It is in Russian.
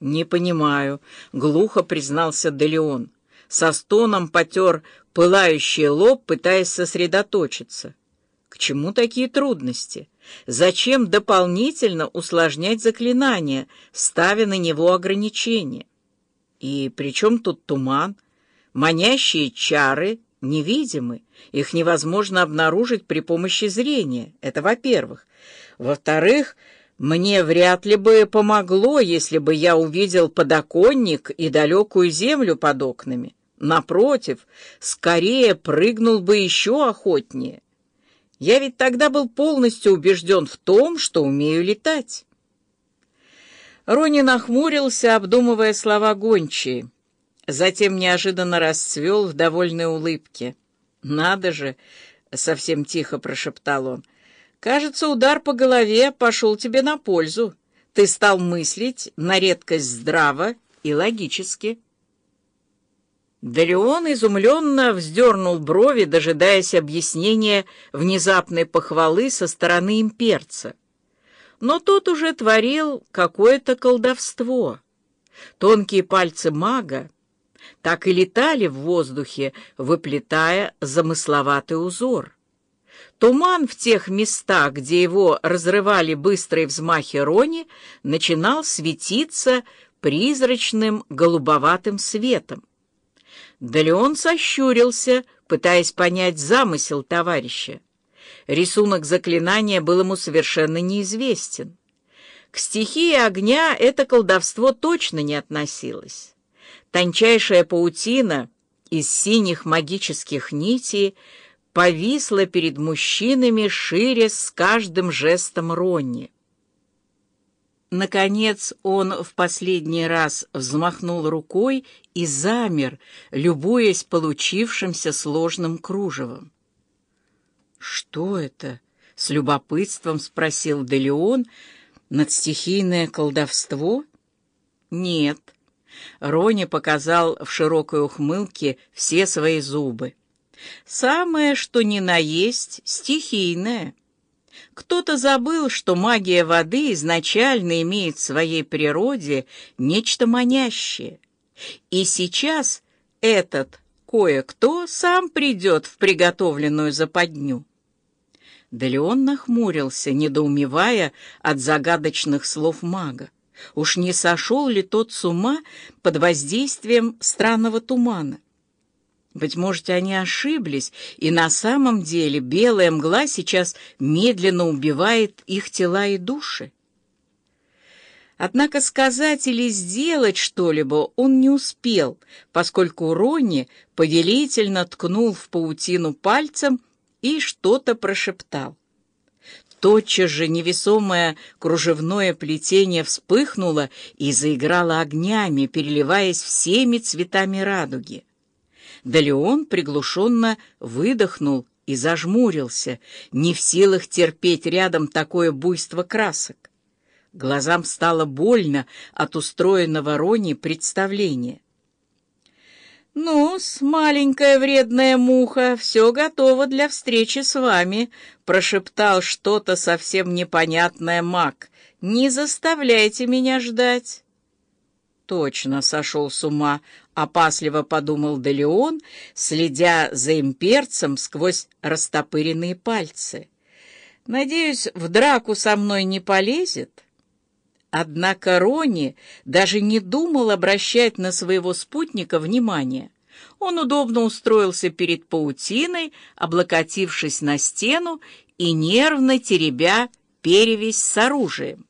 «Не понимаю», — глухо признался Делеон. Со стоном потер пылающий лоб, пытаясь сосредоточиться. К чему такие трудности? Зачем дополнительно усложнять заклинание, ставя на него ограничения? И при чем тут туман? Манящие чары невидимы, их невозможно обнаружить при помощи зрения, это во-первых. Во-вторых, мне вряд ли бы помогло, если бы я увидел подоконник и далекую землю под окнами. Напротив, скорее прыгнул бы еще охотнее. Я ведь тогда был полностью убежден в том, что умею летать. Рони нахмурился, обдумывая слова гончие. Затем неожиданно расцвел в довольной улыбке. «Надо же!» — совсем тихо прошептал он — Кажется, удар по голове пошел тебе на пользу. Ты стал мыслить на редкость здраво и логически. Дарион изумленно вздернул брови, дожидаясь объяснения внезапной похвалы со стороны имперца. Но тот уже творил какое-то колдовство. Тонкие пальцы мага так и летали в воздухе, выплетая замысловатый узор. Туман в тех местах, где его разрывали быстрые взмахи рони, начинал светиться призрачным голубоватым светом. Да Леон сощурился, пытаясь понять замысел товарища. Рисунок заклинания был ему совершенно неизвестен. К стихии огня это колдовство точно не относилось. Тончайшая паутина из синих магических нитей — повисла перед мужчинами шире с каждым жестом Ронни. Наконец он в последний раз взмахнул рукой и замер, любуясь получившимся сложным кружевом. «Что это?» — с любопытством спросил Делеон. «Надстихийное колдовство?» «Нет». Рони показал в широкой ухмылке все свои зубы. Самое, что ни на есть, стихийное. Кто-то забыл, что магия воды изначально имеет в своей природе нечто манящее. И сейчас этот кое-кто сам придет в приготовленную западню. Да нахмурился, недоумевая от загадочных слов мага. Уж не сошел ли тот с ума под воздействием странного тумана? Быть может, они ошиблись, и на самом деле белая мгла сейчас медленно убивает их тела и души. Однако сказать или сделать что-либо он не успел, поскольку Ронни повелительно ткнул в паутину пальцем и что-то прошептал. Тотчас же невесомое кружевное плетение вспыхнуло и заиграло огнями, переливаясь всеми цветами радуги. Да Леон приглушенно выдохнул и зажмурился, не в силах терпеть рядом такое буйство красок. Глазам стало больно от устроенного Рони представления. «Ну-с, маленькая вредная муха, все готово для встречи с вами», — прошептал что-то совсем непонятное маг. «Не заставляйте меня ждать». Точно сошел с ума, опасливо подумал Делеон, следя за имперцем сквозь растопыренные пальцы. Надеюсь, в драку со мной не полезет. Однако Рони даже не думал обращать на своего спутника внимание. Он удобно устроился перед паутиной, облокотившись на стену и нервно теребя перевязь с оружием.